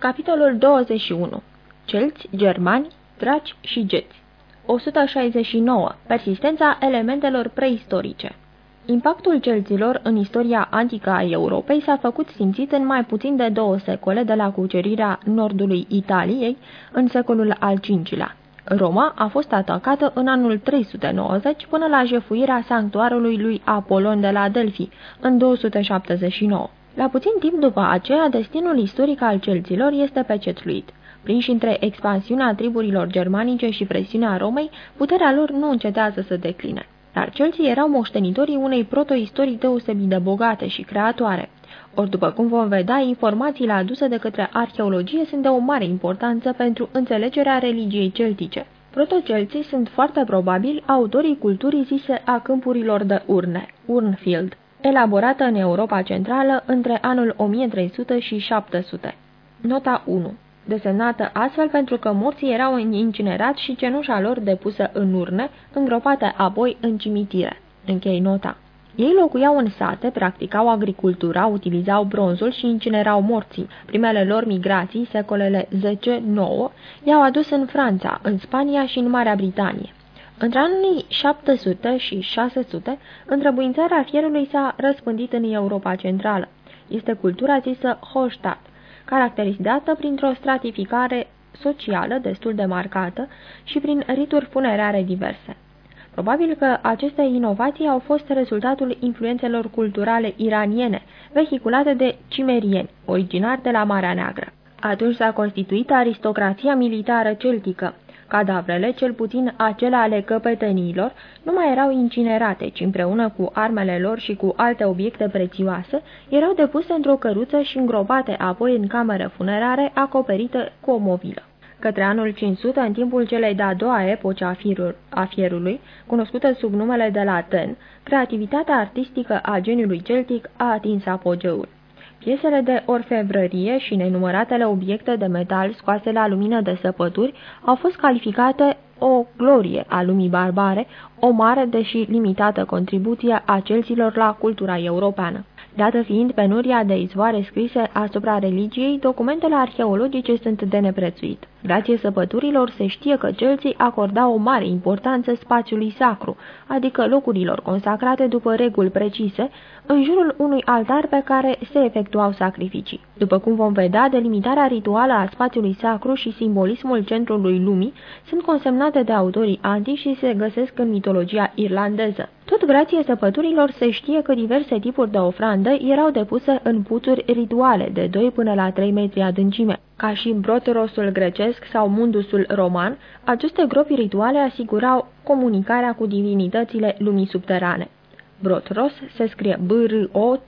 Capitolul 21. Celți, germani, draci și geți 169. Persistența elementelor preistorice Impactul celților în istoria antică a Europei s-a făcut simțit în mai puțin de două secole de la cucerirea nordului Italiei în secolul al V-lea. Roma a fost atacată în anul 390 până la jefuirea sanctuarului lui Apolon de la Delphi în 279. La puțin timp după aceea, destinul istoric al celților este pecetluit. Prinși între expansiunea triburilor germanice și presiunea Romei, puterea lor nu încetează să decline. Dar celții erau moștenitorii unei protoistorii deosebit de bogate și creatoare. Ori, după cum vom vedea, informațiile aduse de către arheologie sunt de o mare importanță pentru înțelegerea religiei celtice. Protocelții sunt foarte probabil autorii culturii zise a câmpurilor de urne, Urnfield, elaborată în Europa Centrală între anul 1300 și 700. Nota 1 desemnată astfel pentru că morții erau incinerați și cenușa lor depusă în urne, îngropate apoi în cimitire. Închei nota. Ei locuiau în sate, practicau agricultura, utilizau bronzul și incinerau morții. Primele lor migrații, secolele 10-9, i-au adus în Franța, în Spania și în Marea Britanie. Între anii 700 și 600, întrebuințarea fierului s-a răspândit în Europa Centrală. Este cultura zisă Holstadt, caracterizată printr-o stratificare socială destul de marcată și prin rituri funerare diverse. Probabil că aceste inovații au fost rezultatul influențelor culturale iraniene, vehiculate de cimerieni, originari de la Marea Neagră. Atunci s-a constituit aristocrația militară celtică, Cadavrele, cel puțin acele ale căpeteniilor, nu mai erau incinerate, ci împreună cu armele lor și cu alte obiecte prețioase, erau depuse într-o căruță și îngropate apoi în cameră funerare acoperită cu o mobilă. Către anul 500, în timpul celei de-a doua epoce a, firul, a fierului, cunoscută sub numele de laten, creativitatea artistică a geniului celtic a atins apogeul. Piesele de orfevrărie și nenumăratele obiecte de metal scoase la lumină de săpături au fost calificate o glorie a lumii barbare, o mare, deși limitată contribuție a celților la cultura europeană. Dată fiind penuria de izvoare scrise asupra religiei, documentele arheologice sunt de neprețuit. Grație săpăturilor se știe că celții acordau o mare importanță spațiului sacru, adică locurilor consacrate după reguli precise, în jurul unui altar pe care se efectuau sacrificii. După cum vom vedea, delimitarea rituală a spațiului sacru și simbolismul centrului lumii sunt consemnate de autorii antici și se găsesc în mitologia irlandeză. Tot grație săpăturilor se știe că diverse tipuri de ofrandă erau depuse în puțuri rituale de 2 până la 3 metri adâncime. Ca și broterosul grecesc sau mundusul roman, aceste gropi rituale asigurau comunicarea cu divinitățile lumii subterane. Brotros se scrie B-R-O-T-H-R-O-S.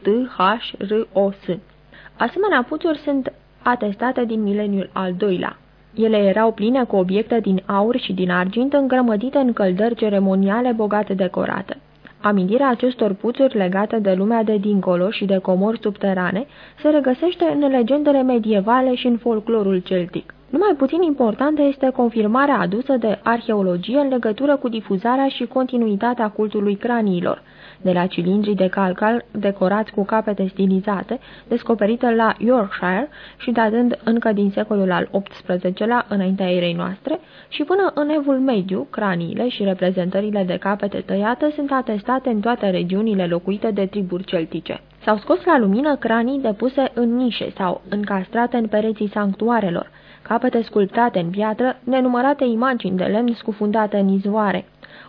Asemenea puțuri sunt atestate din mileniul al doilea. Ele erau pline cu obiecte din aur și din argint îngrămădite în căldări ceremoniale bogate decorate. Amintirea acestor puțuri legate de lumea de dincolo și de comori subterane se regăsește în legendele medievale și în folclorul celtic. Numai puțin importantă este confirmarea adusă de arheologie în legătură cu difuzarea și continuitatea cultului craniilor, de la cilindrii de calcal decorați cu capete stilizate, descoperită la Yorkshire și datând încă din secolul al XVIII-lea înaintea erei noastre, și până în evul mediu, craniile și reprezentările de capete tăiate sunt atestate în toate regiunile locuite de triburi celtice. S-au scos la lumină cranii depuse în nișe sau încastrate în pereții sanctuarelor, capete sculptate în piatră, nenumărate imagini de lemn scufundate în izvoare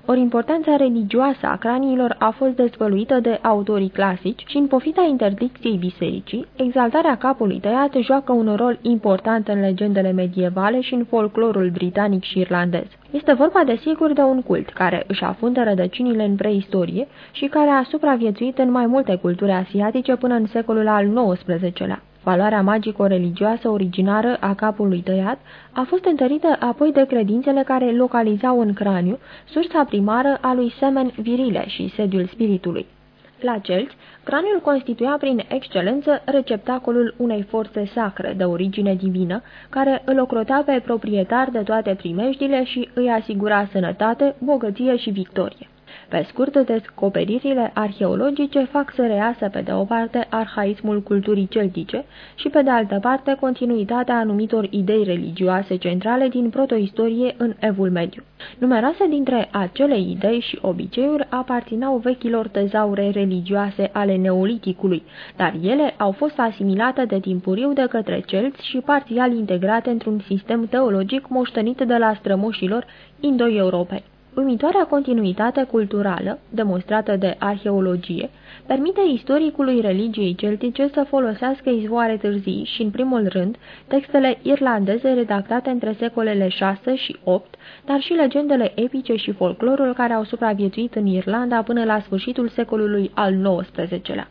ori importanța religioasă a craniilor a fost dezvăluită de autorii clasici și în pofita interdicției bisericii, exaltarea capului tăiat joacă un rol important în legendele medievale și în folclorul britanic și irlandez. Este vorba de sigur de un cult care își afundă rădăcinile în preistorie și care a supraviețuit în mai multe culturi asiatice până în secolul al XIX-lea. Valoarea magico-religioasă originară a capului tăiat a fost întărită apoi de credințele care localizau în craniu sursa primară a lui semen virile și sediul spiritului. La celți, craniul constituia prin excelență receptacolul unei forțe sacre de origine divină, care îl ocrotea pe proprietar de toate primejdile și îi asigura sănătate, bogăție și victorie. Pe scurt, descoperirile arheologice fac să reiasă pe de o parte arhaismul culturii celtice și pe de altă parte continuitatea anumitor idei religioase centrale din protoistorie în Evul Mediu. Numeroase dintre acele idei și obiceiuri aparținau vechilor tezaure religioase ale neoliticului, dar ele au fost asimilate de timpuriu de către celți și parțial integrate într-un sistem teologic moștenit de la strămoșilor indo-europeni. Uimitoarea continuitate culturală, demonstrată de arheologie, permite istoricului religiei celtice să folosească izvoare târzii și, în primul rând, textele irlandeze redactate între secolele 6 și 8, dar și legendele epice și folclorul care au supraviețuit în Irlanda până la sfârșitul secolului al XIX-lea.